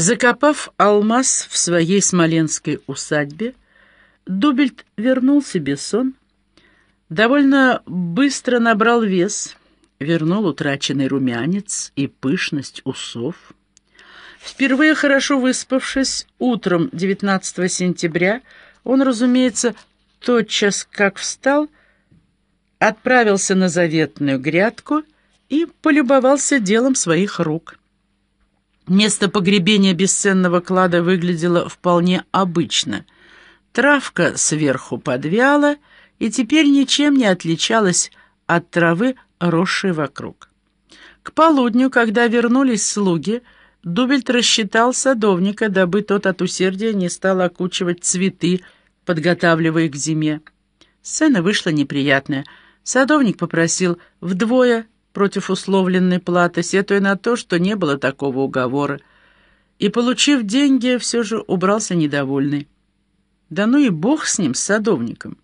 Закопав алмаз в своей смоленской усадьбе, Дубельт вернул себе сон, довольно быстро набрал вес, вернул утраченный румянец и пышность усов. Впервые хорошо выспавшись, утром 19 сентября, он, разумеется, тотчас как встал, отправился на заветную грядку и полюбовался делом своих рук. Место погребения бесценного клада выглядело вполне обычно. Травка сверху подвяла и теперь ничем не отличалась от травы, росшей вокруг. К полудню, когда вернулись слуги, Дубельт рассчитал садовника, дабы тот от усердия не стал окучивать цветы, подготавливая к зиме. Сцена вышла неприятная. Садовник попросил вдвое против условленной платы, сетуя на то, что не было такого уговора, и, получив деньги, все же убрался недовольный. Да ну и бог с ним, с садовником.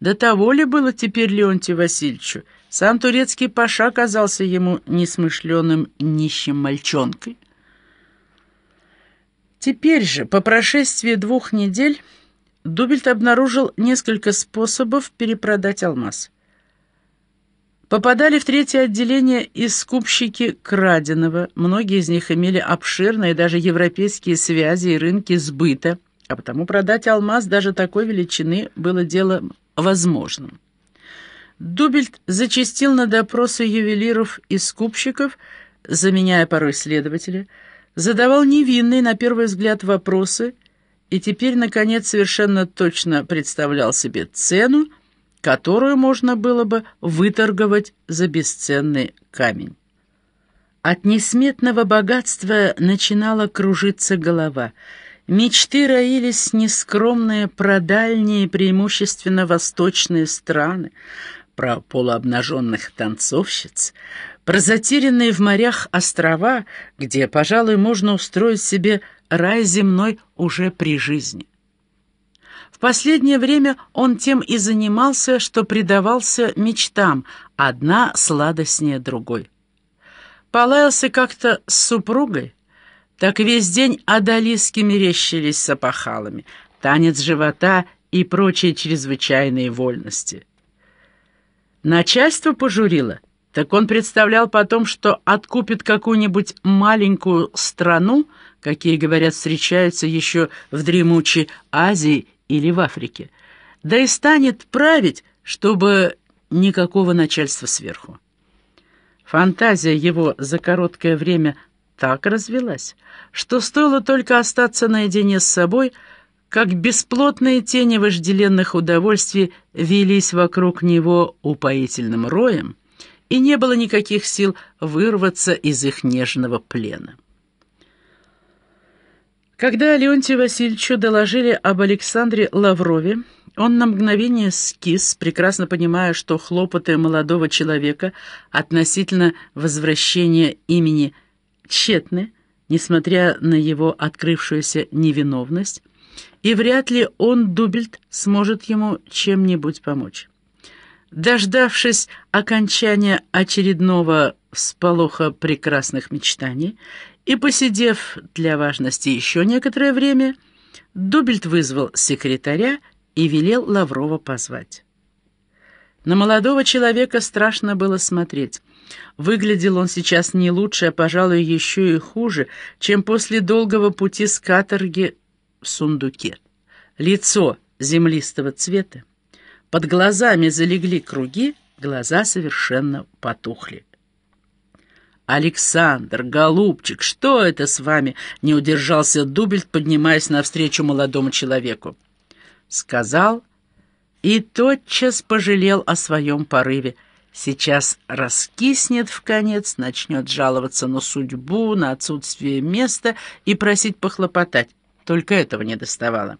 До того ли было теперь Леонтию Васильевичу? Сам турецкий паша казался ему несмышленым нищим мальчонкой. Теперь же, по прошествии двух недель, Дубельт обнаружил несколько способов перепродать алмаз. Попадали в третье отделение и скупщики краденого. Многие из них имели обширные даже европейские связи и рынки сбыта, а потому продать алмаз даже такой величины было делом возможным. Дубельт зачастил на допросы ювелиров и скупщиков, заменяя порой следователя, задавал невинные, на первый взгляд, вопросы и теперь, наконец, совершенно точно представлял себе цену, которую можно было бы выторговать за бесценный камень. От несметного богатства начинала кружиться голова. Мечты роились нескромные про дальние, преимущественно восточные страны, про полуобнаженных танцовщиц, про затерянные в морях острова, где, пожалуй, можно устроить себе рай земной уже при жизни. В последнее время он тем и занимался, что предавался мечтам, одна сладостнее другой. Полаялся как-то с супругой, так весь день одолиски мерещились с опахалами, танец живота и прочие чрезвычайные вольности. Начальство пожурило, так он представлял потом, что откупит какую-нибудь маленькую страну, какие, говорят, встречаются еще в дремучей Азии или в Африке, да и станет править, чтобы никакого начальства сверху. Фантазия его за короткое время так развелась, что стоило только остаться наедине с собой, как бесплотные тени вожделенных удовольствий велись вокруг него упоительным роем, и не было никаких сил вырваться из их нежного плена. Когда Леонтию Васильевичу доложили об Александре Лаврове, он на мгновение скис, прекрасно понимая, что хлопоты молодого человека относительно возвращения имени тщетны, несмотря на его открывшуюся невиновность, и вряд ли он, Дубельт, сможет ему чем-нибудь помочь. Дождавшись окончания очередного всполоха прекрасных мечтаний и посидев для важности еще некоторое время, Дубельт вызвал секретаря и велел Лаврова позвать. На молодого человека страшно было смотреть. Выглядел он сейчас не лучше, а, пожалуй, еще и хуже, чем после долгого пути с каторги в сундуке. Лицо землистого цвета, под глазами залегли круги, глаза совершенно потухли. «Александр, голубчик, что это с вами?» — не удержался Дубельт, поднимаясь навстречу молодому человеку. Сказал и тотчас пожалел о своем порыве. Сейчас раскиснет в конец, начнет жаловаться на судьбу, на отсутствие места и просить похлопотать. Только этого не доставало.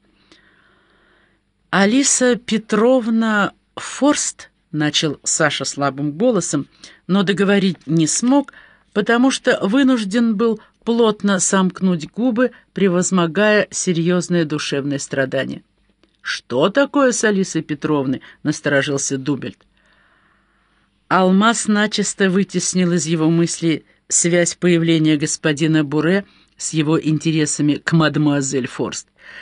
«Алиса Петровна Форст», — начал Саша слабым голосом, но договорить не смог — потому что вынужден был плотно сомкнуть губы, превозмогая серьезное душевное страдание. «Что такое с Алисой Петровной?» — насторожился Дубельт. Алмаз начисто вытеснил из его мысли связь появления господина Буре с его интересами к мадемуазель Форст,